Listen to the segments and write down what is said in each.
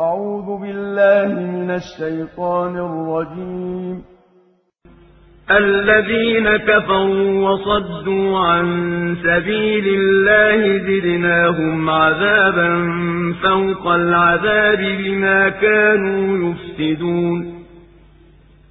أعوذ بالله من الشيطان الرجيم. الذين كفروا وصدوا عن سبيل الله زدناهم عذابا فوق العذاب بما كانوا يفسدون.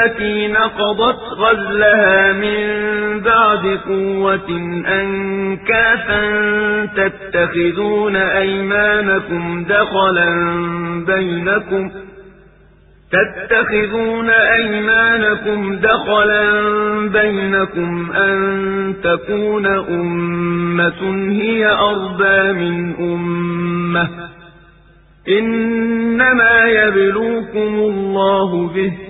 كالتي نقضت غزلها من بعد قوة أنكافا تتخذون أيمانكم دخلا بينكم تتخذون أيمانكم دخلا بينكم أن تكون أمة هي أربى من أمة إنما يبلوكم الله به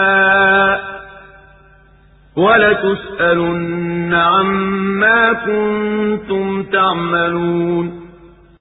ولتسألن عما كنتم تعملون